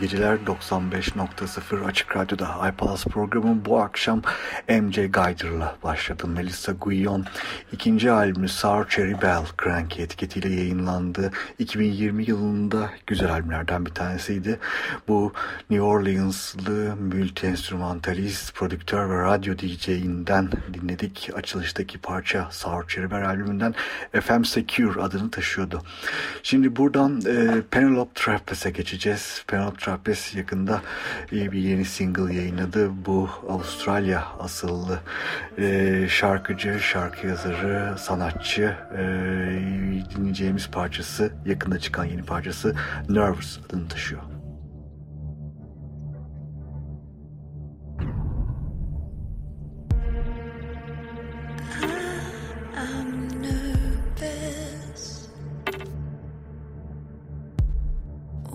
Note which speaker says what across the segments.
Speaker 1: geceler 95.0 Açık Radyo'da iPalaz programı bu akşam MJ Guyder'la başladı. Melissa Guillon ikinci albümü Sour Cherry Bell Cranky etiketiyle yayınlandı. 2020 yılında güzel albümlerden bir tanesiydi. Bu New Orleans'lı multi-enstrümantalist, prodüktör ve radyo DJ'inden dinledik. Açılıştaki parça Sour Cherry Bell albümünden FM Secure adını taşıyordu. Şimdi buradan e, Penelope Trapless'e geçeceğiz. Penelope
Speaker 2: Trapez yakında bir yeni single yayınladı. Bu Avustralya asıllı e, şarkıcı, şarkı yazarı, sanatçı e, dinleyeceğimiz parçası, yakında çıkan yeni parçası Nervous adını taşıyor.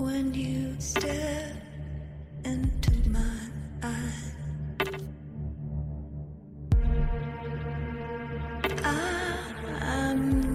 Speaker 2: when you stare into my eyes. I, am.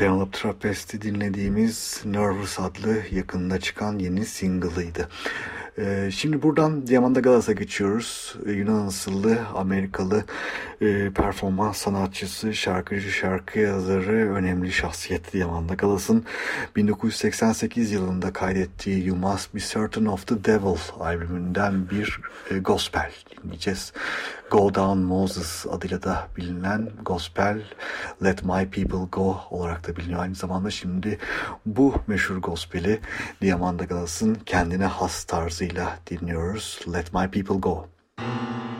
Speaker 2: Trapest'i dinlediğimiz Nervous adlı yakında çıkan yeni single'ıydı. Ee, şimdi buradan Diamanda Galas'a geçiyoruz. Ee, Yunan asıllı Amerikalı e, performans sanatçısı, şarkıcı, şarkı yazarı, önemli şahsiyet Diamanda Galas'ın 1988 yılında kaydettiği You Must Be Certain of the Devil albümünden bir e, gospel dinleyeceğiz.
Speaker 1: Go Down Moses adıyla da bilinen gospel Let My People Go olarak da biliniyor. Aynı zamanda şimdi bu meşhur gospeli Diamanda Galas'ın kendine has tarzıyla dinliyoruz. Let My People Go. Müzik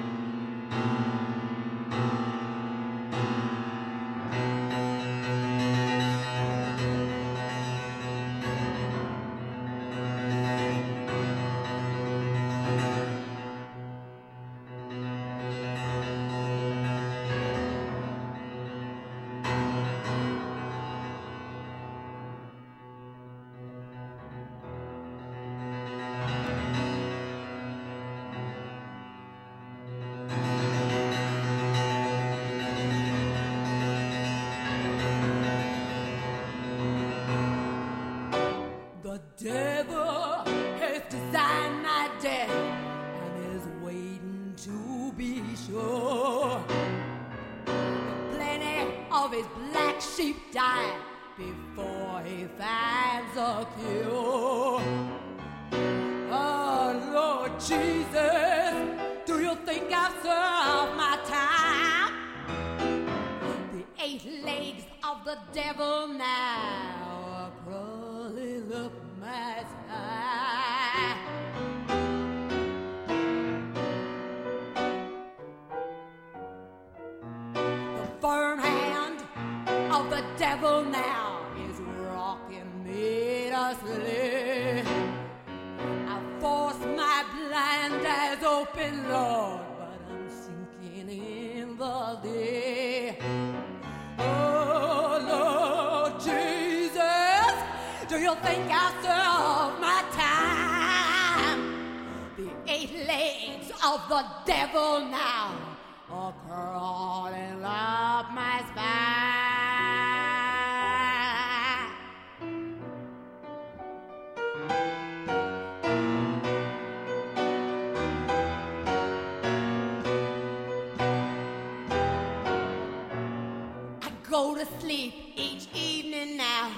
Speaker 3: sleep each evening now,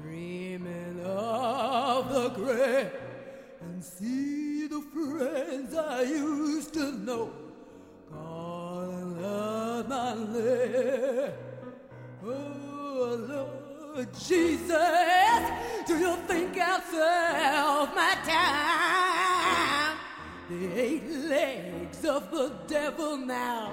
Speaker 3: dreaming of the great and see the friends I used to know. Calling out my name. Oh Lord Jesus, do you think I'll serve my time? The eight legs of the devil now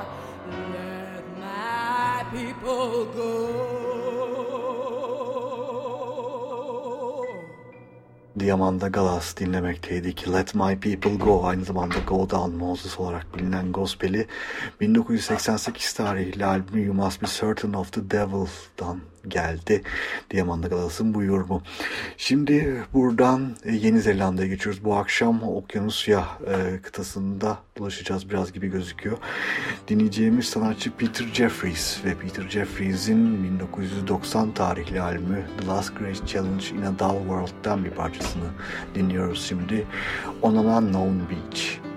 Speaker 1: Diamanda Galas dinlemekteydik. Let My People Go aynı zamanda Go Down Moses olarak bilinen gospeli 1988 tarihli albümü You Must Be Certain of the Devil'dan geldi. Diamanda Galas'ın bu yorumu. Şimdi buradan e, Yeni Zelanda'ya geçiyoruz. Bu akşam Okyanusya e, kıtasında dolaşacağız biraz gibi gözüküyor. Dinleyeceğimiz sanatçı Peter Jeffries ve Peter Jeffries'in 1990 tarihli albümü The Last Great Challenge in a Dull World'dan bir parçasını dinliyoruz şimdi. On an Unknown Beach.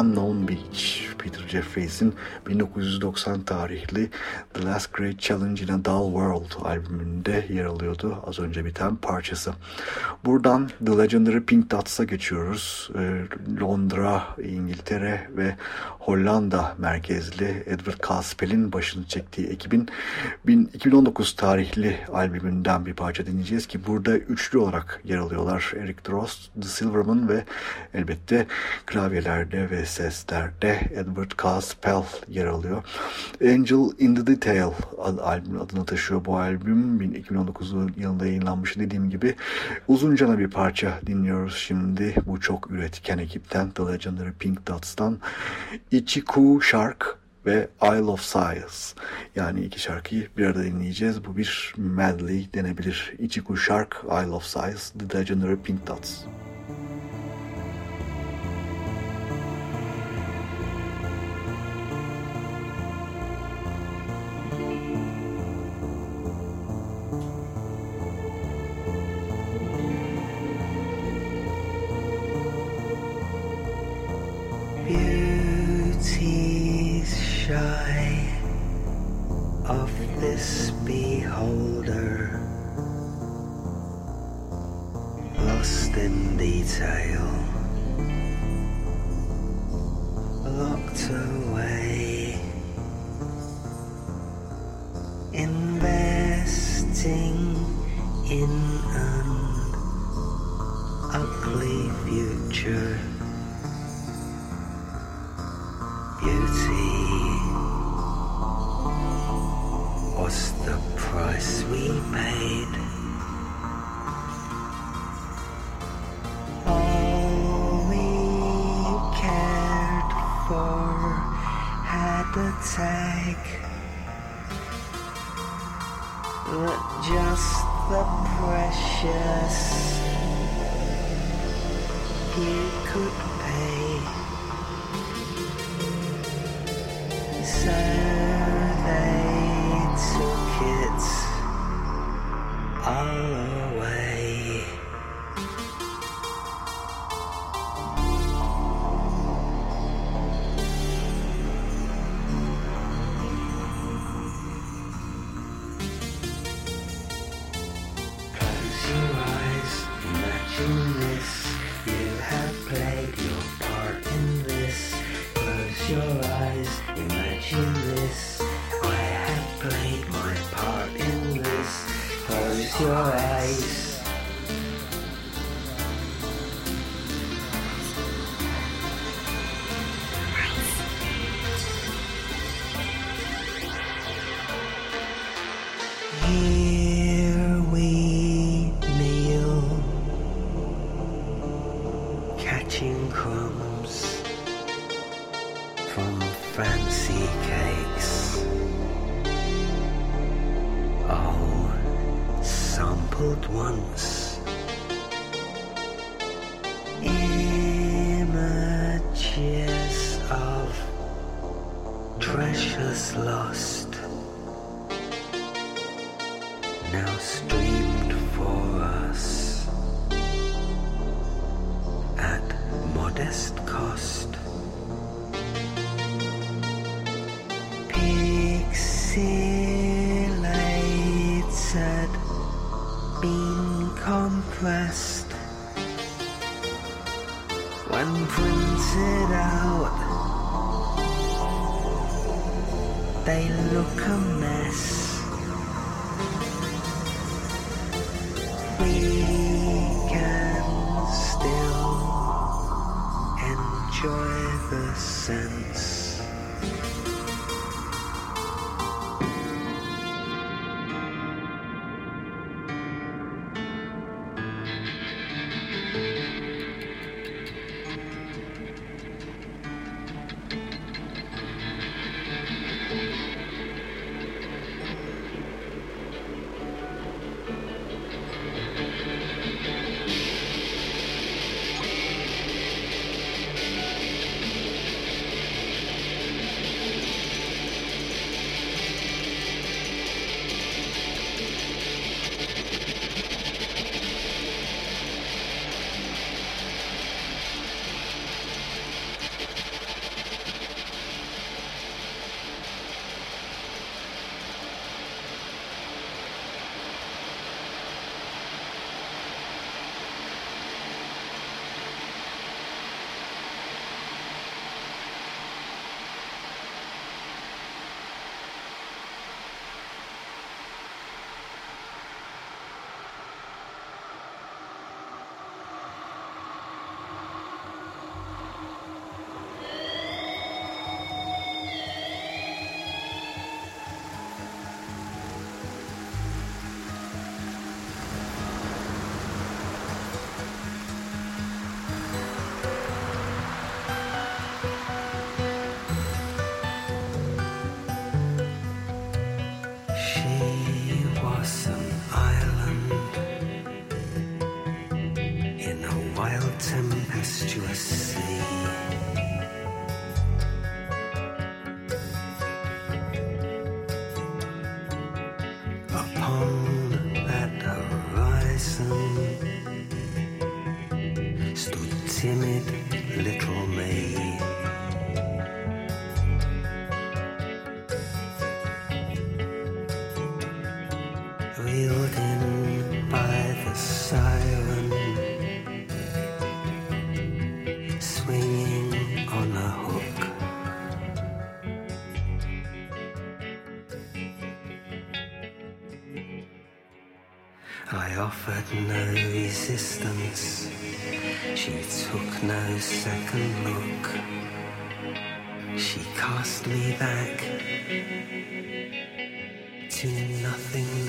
Speaker 1: Unknown Beach, Peter Jeffries'in 1990 tarihli The Last Great Challenge in a Dull World albümünde yer alıyordu az önce biten parçası. Buradan The Legendary Pink Dots'a geçiyoruz. Ee, Londra, İngiltere ve Hollanda merkezli Edward Caspel'in başını çektiği ekibin 2019 tarihli albümünden bir parça dinleyeceğiz ki burada üçlü olarak yer alıyorlar. Eric Drost, The Silverman ve elbette klavyelerde ve seslerde Edward Caspel yer alıyor. Angel in the Detail albümün adını taşıyor bu albüm. 2019 yılında yayınlanmış dediğim gibi uzuncana bir parça dinliyoruz şimdi. Bu çok üretken ekipten The Legendary Pink Dots'tan Ichiku Shark ve Isle of Sighs. Yani iki şarkıyı bir arada dinleyeceğiz. Bu bir medley denebilir. Ichiku Shark, Isle of Sighs, The Legendary Pink Dots.
Speaker 4: he could they look a mess. We can still enjoy the sense. wild tempestuous sea. me back to nothingness.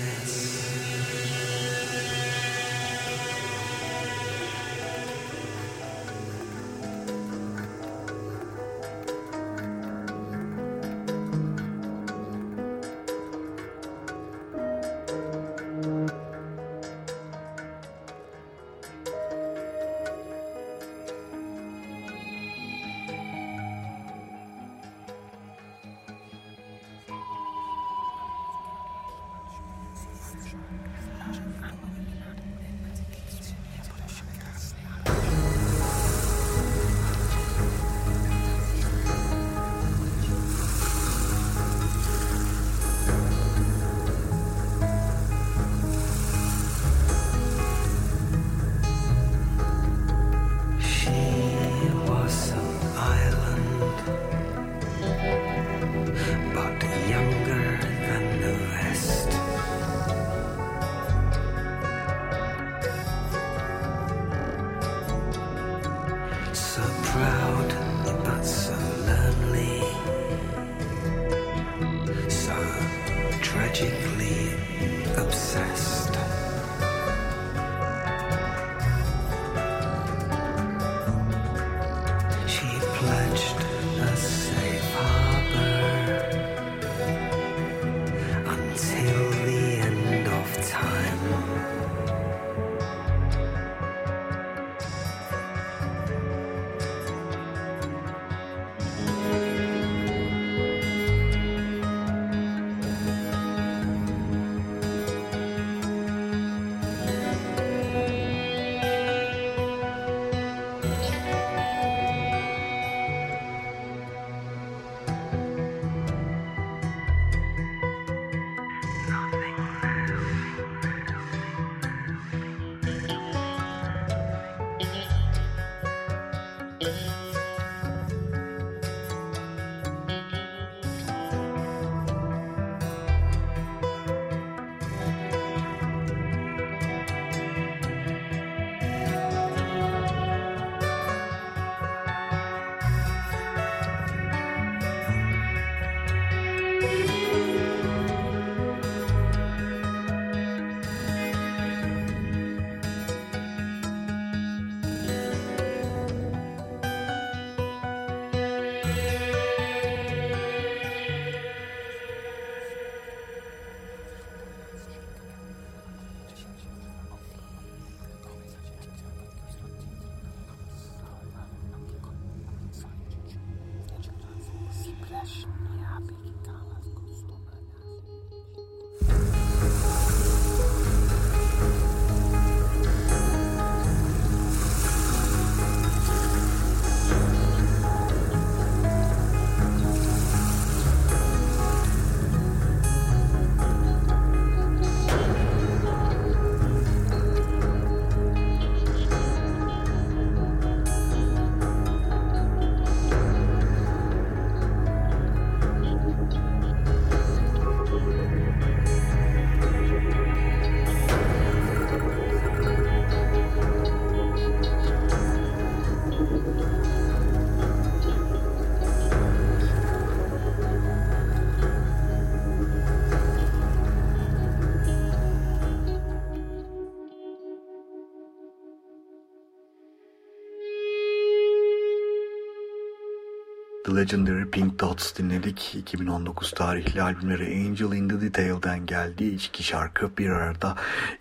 Speaker 1: Legendary Pink Dots dinledik. 2019 tarihli albümleri Angel in the Detail'den geldi. İki şarkı bir arada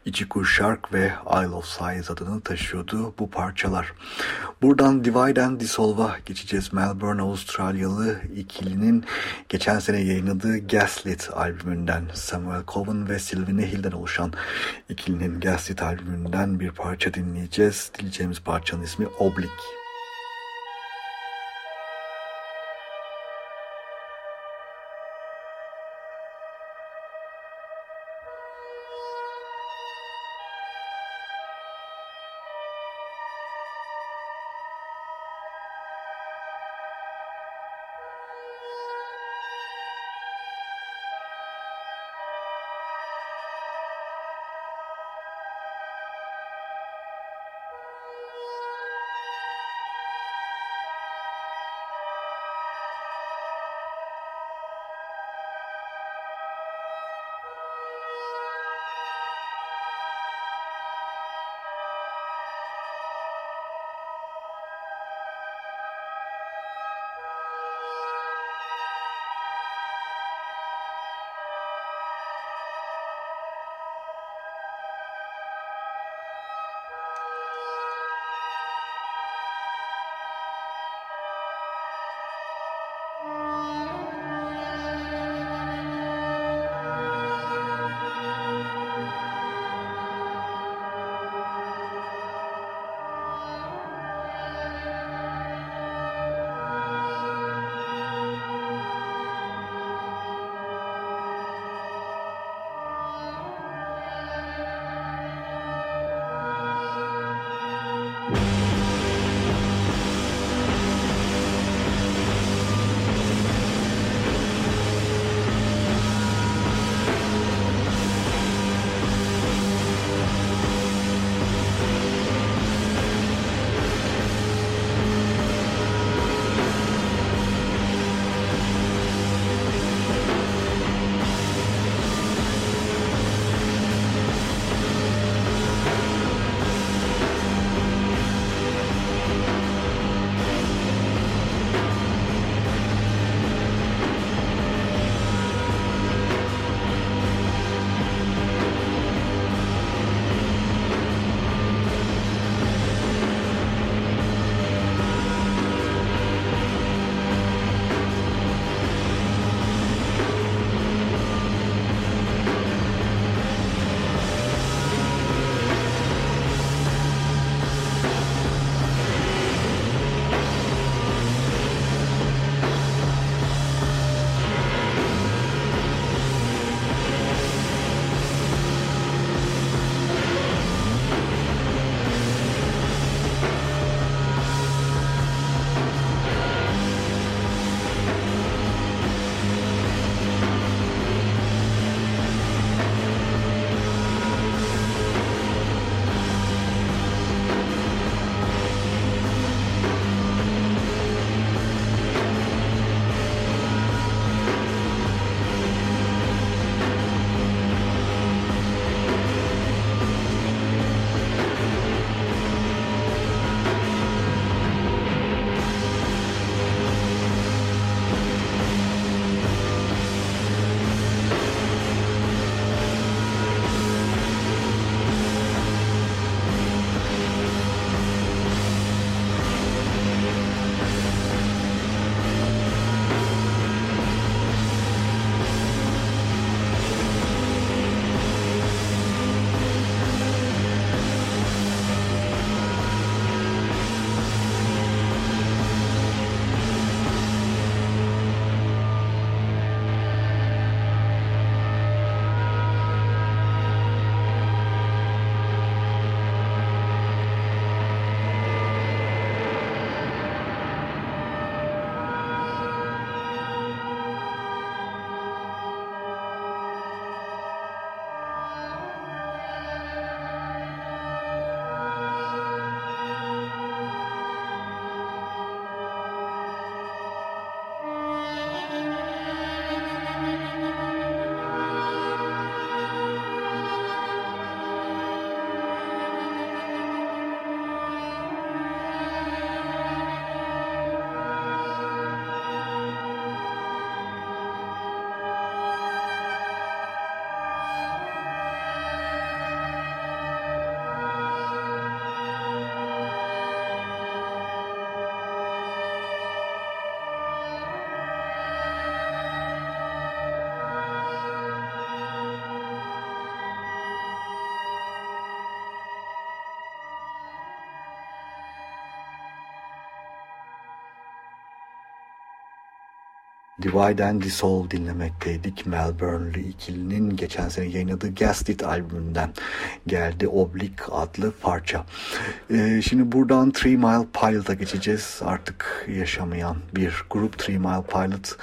Speaker 1: Ichiku Shark ve Isle of Sighs adını taşıyordu bu parçalar. Buradan Divide and Dissolve'a geçeceğiz. Melbourne Avustralyalı ikilinin geçen sene yayınladığı Gaslit albümünden Samuel Coven ve Sylvie Nehil'den oluşan ikilinin Gaslit albümünden bir parça dinleyeceğiz. Dileyeceğimiz parçanın ismi Oblique. Divide and Dissolve dinlemekteydik. Melbourne'lü ikilinin geçen sene yayınladığı Gaslit albümünden geldi Oblique adlı parça. Ee, şimdi buradan Three Mile Pilot'a geçeceğiz. Artık yaşamayan bir grup Three Mile Pilot.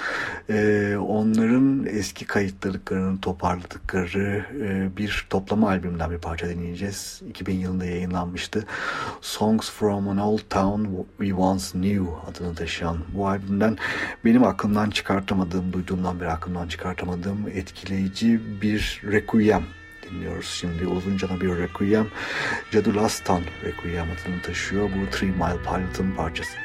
Speaker 1: Ee, onların eski kayıtlarını toparladıkları e, bir toplama albümünden bir parça dinleyeceğiz. 2000 yılında yayınlanmıştı. Songs from an Old Town We Once Knew adını taşıyan bu albümden benim aklımdan çıkartamadığım, duyduğumdan beri aklımdan çıkartamadığım etkileyici bir requiem dinliyoruz. Şimdi uzuncana bir requiem. Cadulastan requiem adını taşıyor. Bu Three Mile Pilot'ın parçası.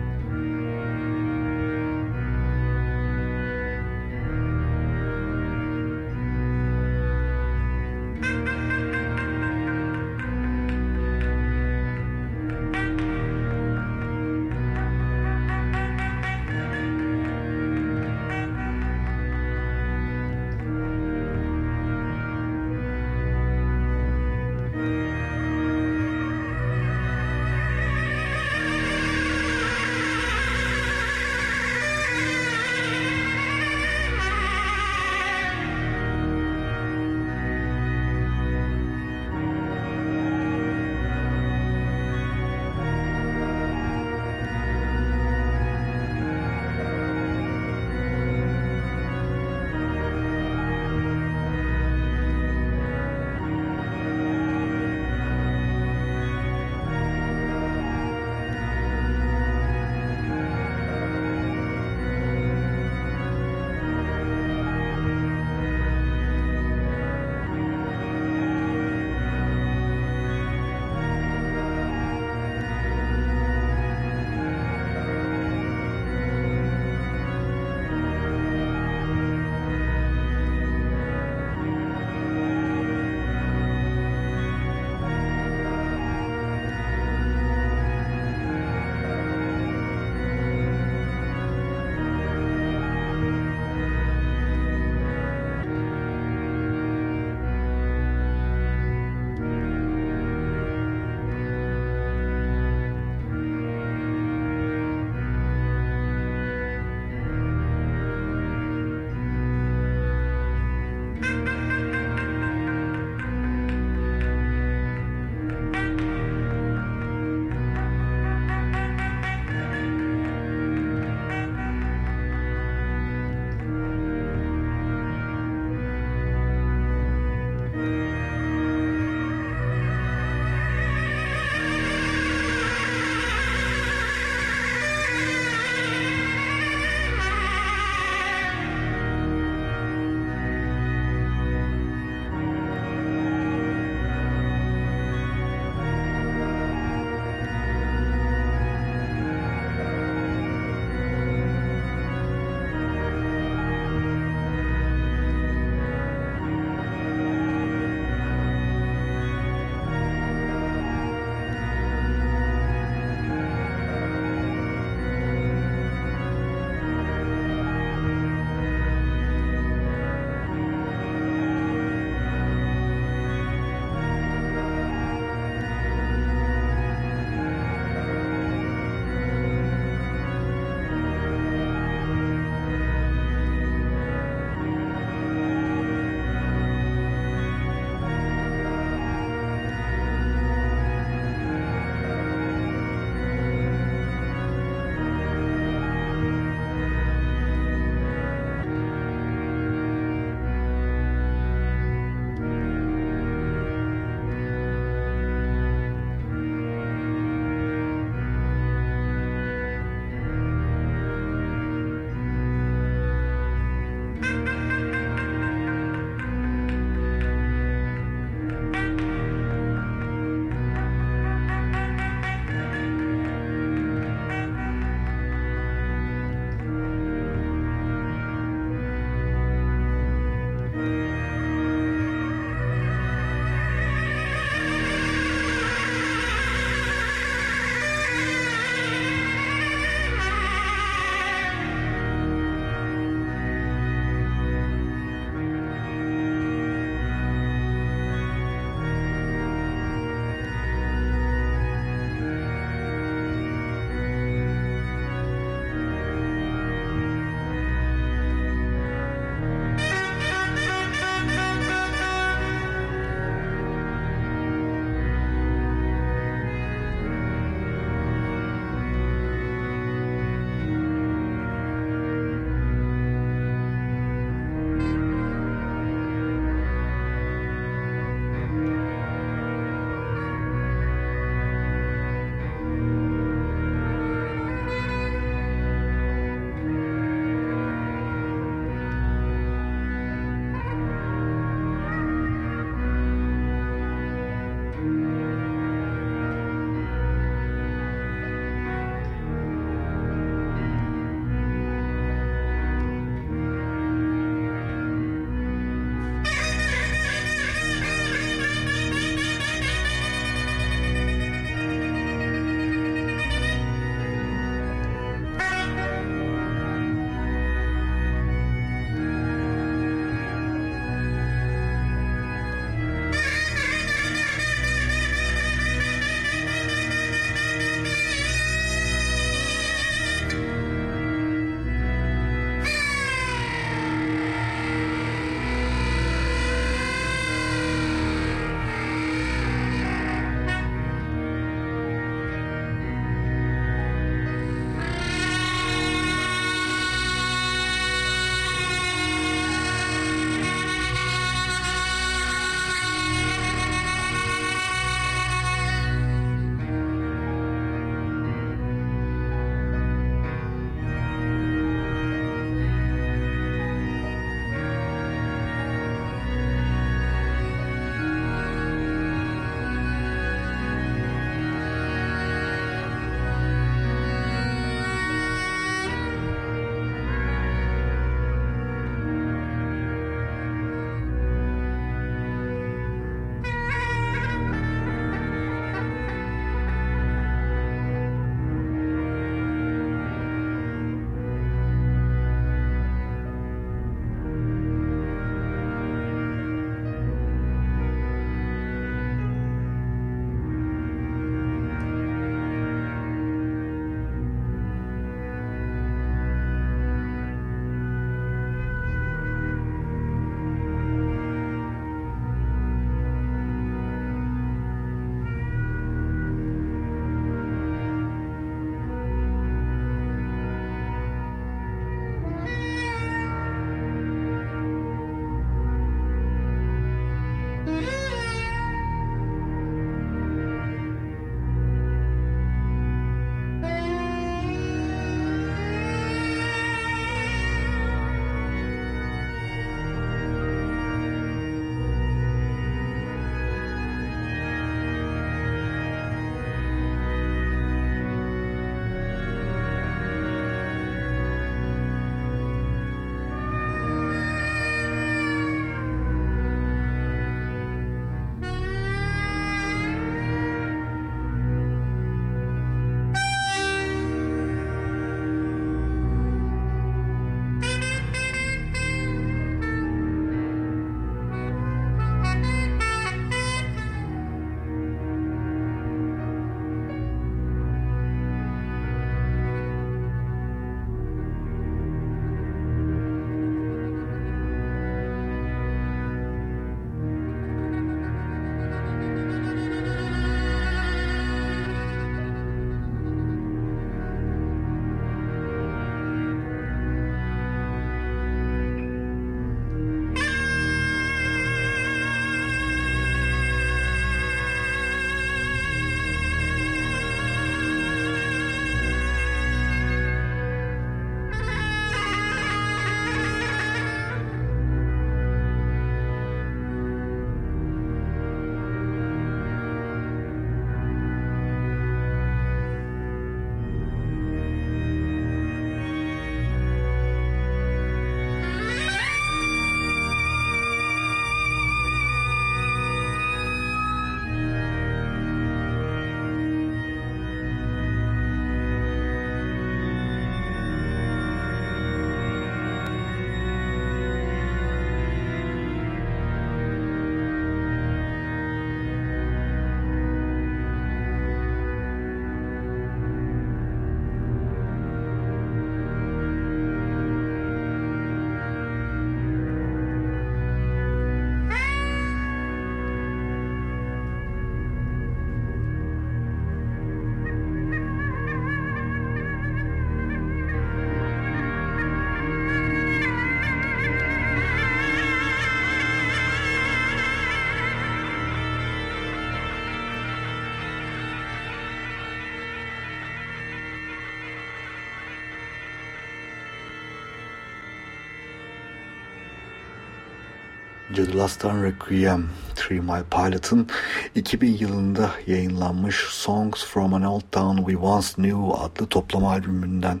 Speaker 5: Cadılastan Requiem, Three Mile Pilot'ın 2000 yılında yayınlanmış Songs from an Old Town We Once Knew adlı toplama albümünden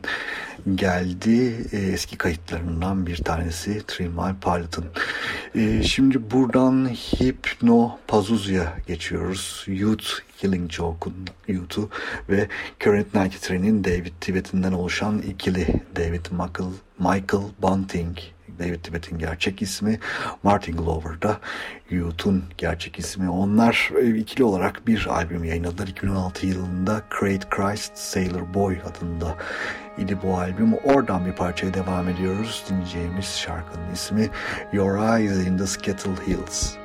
Speaker 5: geldi. E, eski kayıtlarından bir tanesi Three Mile Pilot'ın. E, şimdi buradan Hypno Pazuzu'ya geçiyoruz. Youth Killing Joke'un Youth'u ve Current 93'nin David Tibet'inden oluşan ikili David Michael, Michael Bunting David Tibet'in gerçek ismi, Martin Glover da Youth'un gerçek ismi. Onlar e, ikili olarak bir albüm yayınladılar 2016 yılında Create Christ Sailor Boy adında idi bu albüm. Oradan bir parçaya devam ediyoruz. Dinleyeceğimiz şarkının ismi Your Eyes in the Skittle Hills.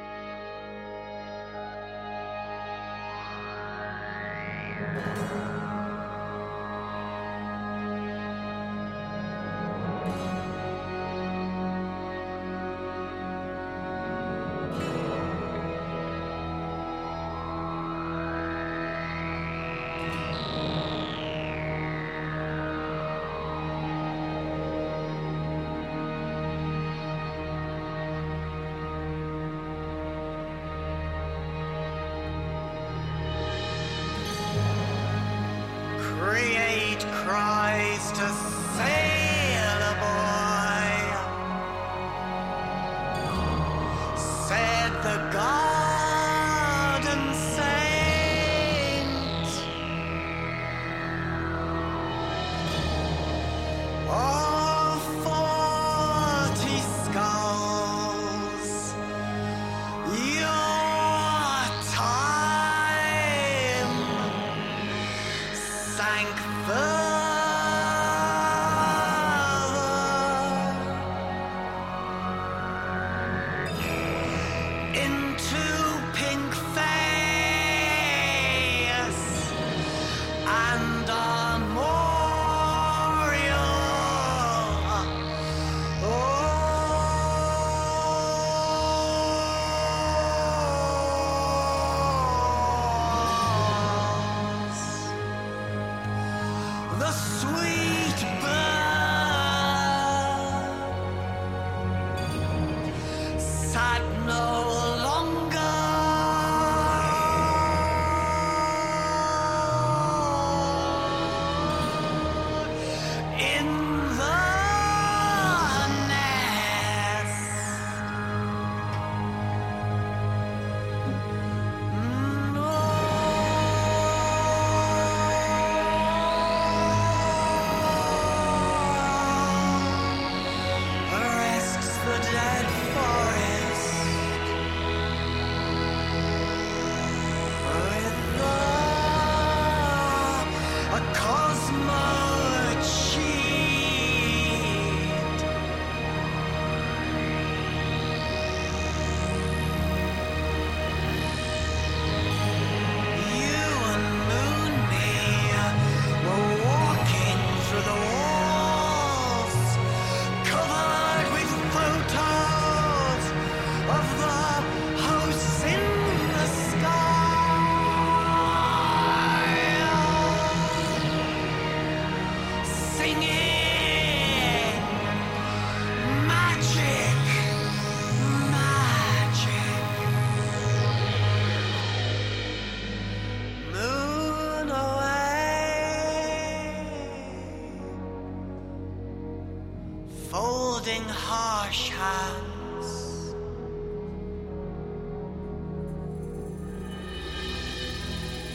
Speaker 6: holding harsh hands.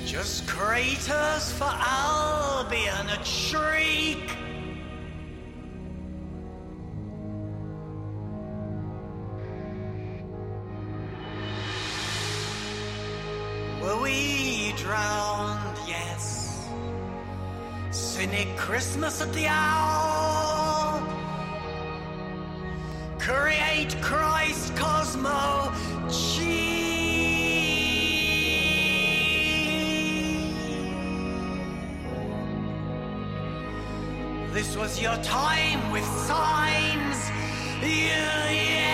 Speaker 6: Just craters for Albion, a shriek. Were we drowned? Yes. Cynic Christmas at the owl. Christ Cosmo This was your
Speaker 5: time with signs. Yeah, yeah.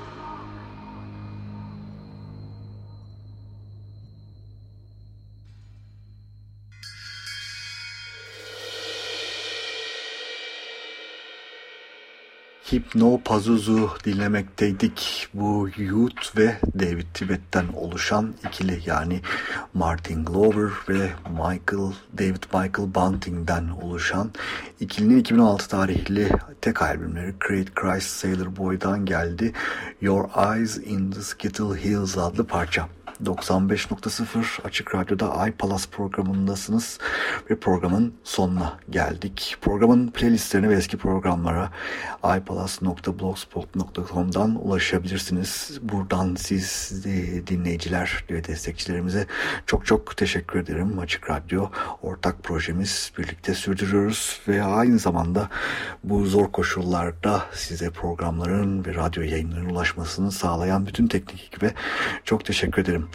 Speaker 1: Hypno Pazuzu dinlemekteydik. Bu Youth ve David Tibet'ten oluşan ikili yani Martin Glover ve Michael David Michael Bunting'den oluşan ikilinin 2006 tarihli tek albümleri Create Christ Sailor Boy'dan geldi. Your Eyes in the Skittle Hills adlı parça. 95.0 Açık Radyo'da iPalas programındasınız ve programın sonuna geldik. Programın playlistlerine ve eski programlara iPalas.blogspot.com'dan ulaşabilirsiniz. Buradan siz dinleyiciler ve destekçilerimize çok çok teşekkür ederim. Açık Radyo ortak projemiz birlikte sürdürüyoruz ve aynı zamanda bu zor koşullarda size programların ve radyo yayınlarının ulaşmasını sağlayan bütün teknik ekibe çok teşekkür ederim.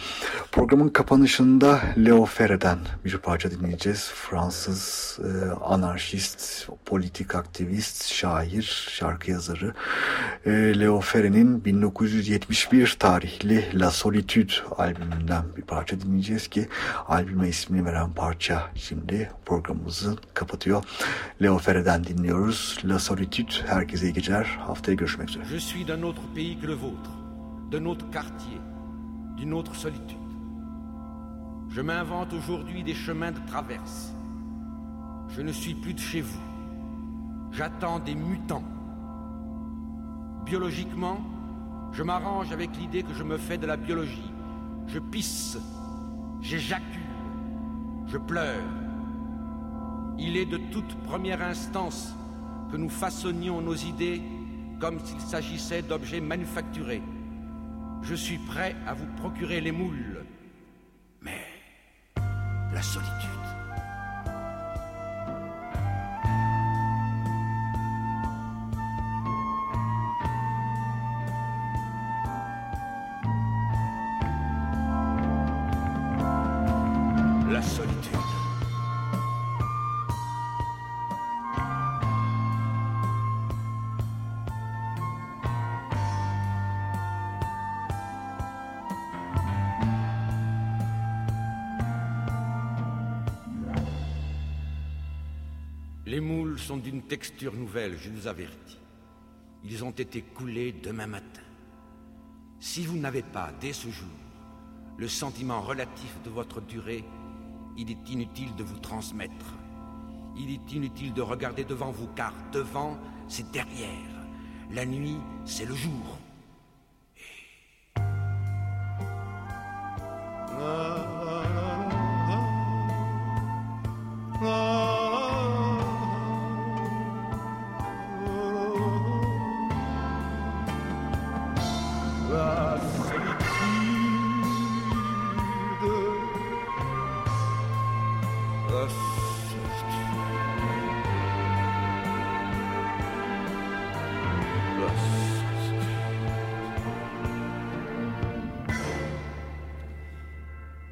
Speaker 1: Programın kapanışında Leo Ferre'den bir parça dinleyeceğiz. Fransız e, anarşist, politik aktivist, şair, şarkı yazarı e, Leo Ferre'nin 1971 tarihli La Solitude albümünden bir parça dinleyeceğiz ki albüme ismini veren parça şimdi programımızı kapatıyor. Leo Ferre'den dinliyoruz. La Solitude. Herkese iyi geceler. Haftaya görüşmek üzere.
Speaker 7: Je suis d'un autre pays que le vôtre, d'un autre quartier, d'une autre solitude. Je m'invente aujourd'hui des chemins de traverse. Je ne suis plus de chez vous. J'attends des mutants. Biologiquement, je m'arrange avec l'idée que je me fais de la biologie. Je pisse, j'éjacule, je pleure. Il est de toute première instance que nous façonnions nos idées comme s'il s'agissait d'objets manufacturés. Je suis prêt à vous procurer les moules. Mais la solitude. Texture nouvelle, je vous avertis. Ils ont été coulés demain matin. Si vous n'avez pas, dès ce jour, le sentiment relatif de votre durée, il est inutile de vous transmettre. Il est inutile de regarder devant vous, car devant, c'est derrière. La nuit, c'est le jour.
Speaker 3: La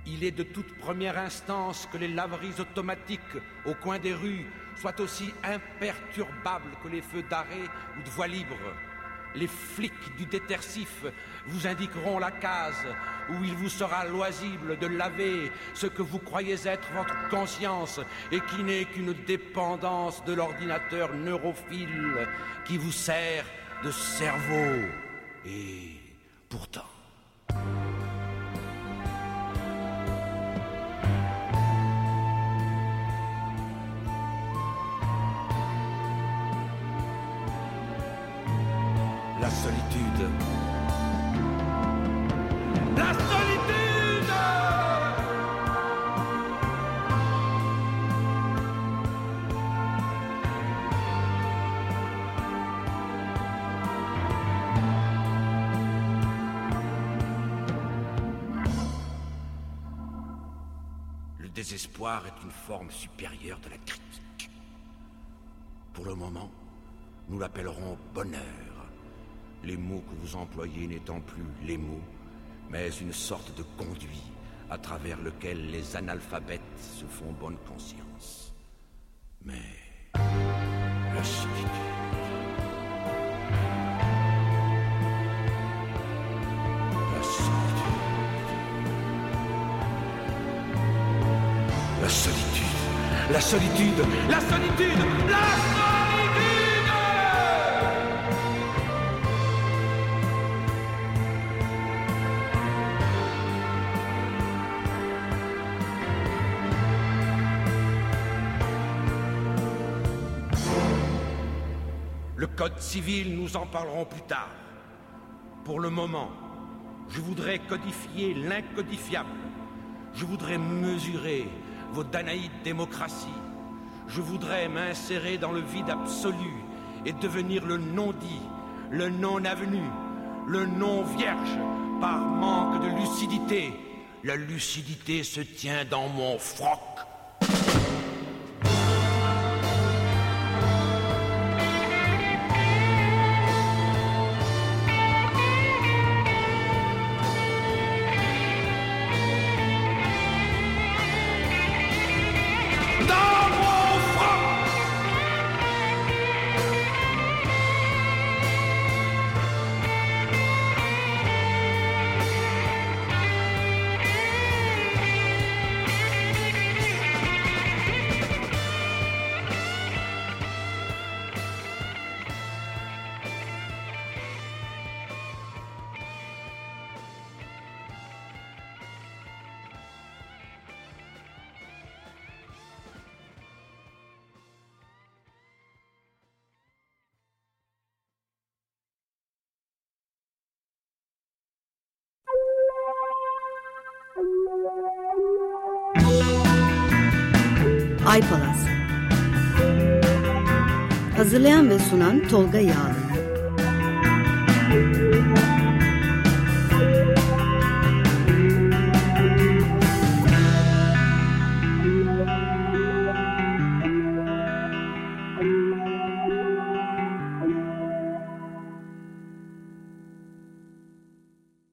Speaker 7: Il est de toute première instance que les laveries automatiques au coin des rues soient aussi imperturbables que les feux d'arrêt ou de voie libre. Les flics du détersif vous indiqueront la case où il vous sera loisible de laver ce que vous croyez être votre conscience et qui n'est qu'une dépendance de l'ordinateur neurophile qui vous sert de cerveau. Et pourtant, forme supérieure de la critique. Pour le moment, nous l'appellerons bonheur. Les mots que vous employez n'étant plus les mots, mais une sorte de conduit à travers lequel les analphabètes se font bonne conscience. Mais la solitude. La solitude. La solitude. La solitude. La solitude. La solitude. Le code civil, nous en parlerons plus tard. Pour le moment, je voudrais codifier l'incodifiable. Je voudrais mesurer vos danaïdes démocraties. Je voudrais m'insérer dans le vide absolu et devenir le non-dit, le non-avenu, le non-vierge par manque de lucidité. La lucidité se tient dans mon froc.
Speaker 8: Sunan Tolga Yağlı